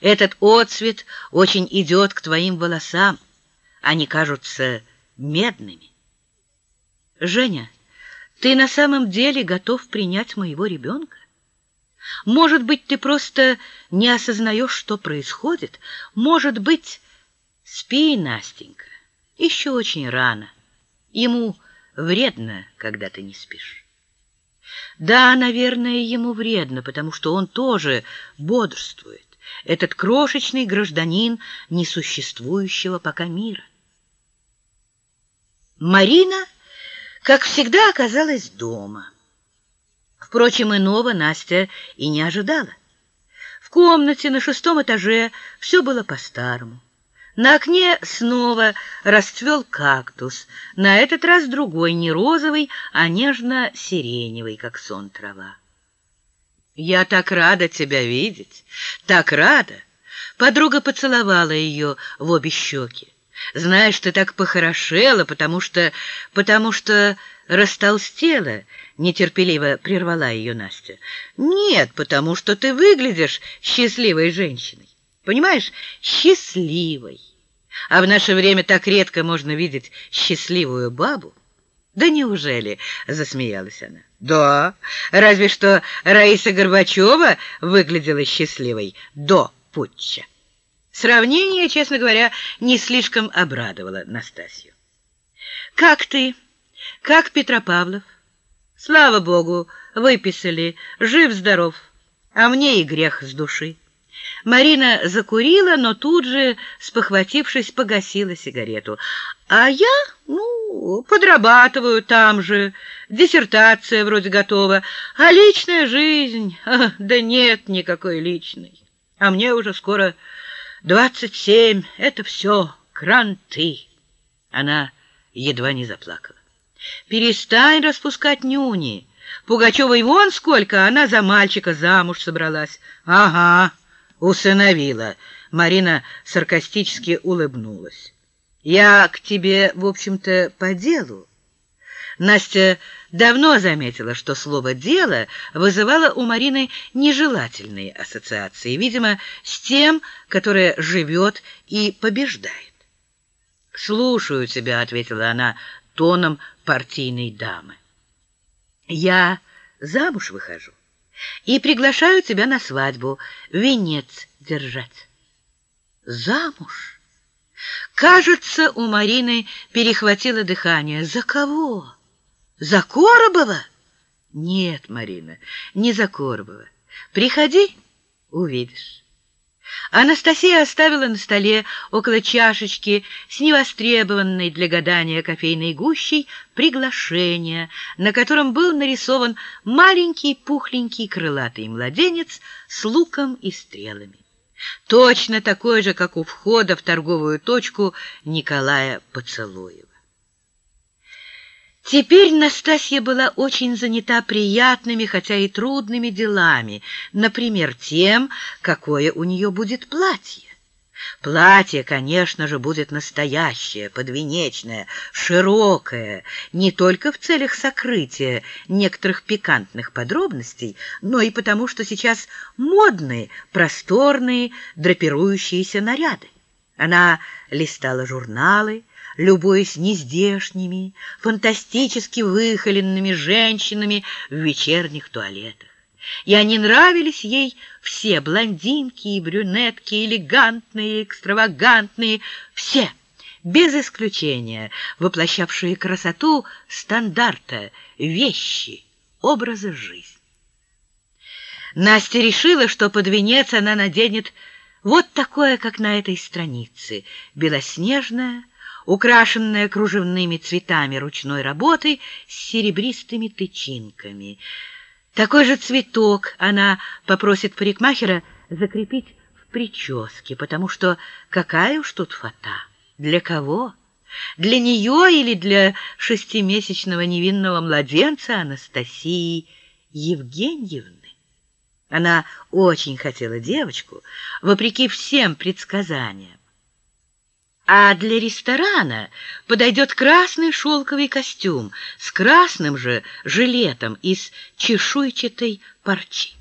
Этот отцвет очень идет к твоим волосам. Они кажутся медными. Женя, ты на самом деле готов принять моего ребенка? Может быть, ты просто не осознаешь, что происходит? Может быть, спи, Настенька, еще очень рано. Ему вредно, когда ты не спишь. Да, наверное, ему вредно, потому что он тоже бодрствует. Этот крошечный гражданин несуществующего пока мира. Марина, как всегда, оказалась дома. Впрочем, иного Настя и не ожидала. В комнате на шестом этаже все было по-старому. На окне снова расцвел кактус, на этот раз другой, не розовый, а нежно-сиреневый, как сон трава. «Я так рада тебя видеть, так рада!» Подруга поцеловала ее в обе щеки. «Знаешь, ты так похорошела, потому что... потому что растолстела!» Нетерпеливо прервала ее Настя. «Нет, потому что ты выглядишь счастливой женщиной. Понимаешь, счастливой. А в наше время так редко можно видеть счастливую бабу. Да неужели? Засмеялась она. Да, разве что Раиса Горбачева выглядела счастливой до путча. Сравнение, честно говоря, не слишком обрадовало Настасью. Как ты? Как Петропавлов? Слава богу, выписали, жив-здоров, а мне и грех с души. Марина закурила, но тут же, спохватившись, погасила сигарету. А я, ну, подрабатываю там же, диссертация вроде готова, а личная жизнь, да нет никакой личной. А мне уже скоро двадцать семь, это все кранты. Она едва не заплакала. Перестань распускать нюни. Пугачевой вон сколько, она за мальчика замуж собралась. Ага усыновила. Марина саркастически улыбнулась. Я к тебе, в общем-то, по делу. Настя давно заметила, что слово «дело» вызывало у Марины нежелательные ассоциации, видимо, с тем, которое живет и побеждает. «Слушаю тебя», — ответила она тоном партийной дамы. «Я замуж выхожу и приглашаю тебя на свадьбу, венец держать. Замуж? Кажется, у Марины перехватило дыхание. За кого? За Коробова? Нет, Марина, не за Коробова. Приходи, увидишь. Анастасия оставила на столе около чашечки с невостребованной для гадания кофейной гущей приглашение, на котором был нарисован маленький пухленький крылатый младенец с луком и стрелами. Точно такой же, как у входа в торговую точку Николая Поцелуева. Теперь Настасья была очень занята приятными, хотя и трудными делами, например, тем, какое у нее будет платье. Платье, конечно же, будет настоящее, подвенечное, широкое, не только в целях сокрытия некоторых пикантных подробностей, но и потому, что сейчас модные, просторные, драпирующиеся наряды. Она листала журналы, любуясь нездешними, фантастически выхоленными женщинами в вечерних туалетах. И они нравились ей все, блондинки и брюнетки, элегантные, экстравагантные, все, без исключения, воплощавшие красоту стандарта, вещи, образы жизни. Настя решила, что под венец она наденет вот такое, как на этой странице, белоснежное, украшенная кружевными цветами ручной работы с серебристыми тычинками. Такой же цветок она попросит парикмахера закрепить в прическе, потому что какая уж тут фата? Для кого? Для нее или для шестимесячного невинного младенца Анастасии Евгеньевны? Она очень хотела девочку, вопреки всем предсказаниям. А для ресторана подойдет красный шелковый костюм с красным же жилетом из чешуйчатой парчи.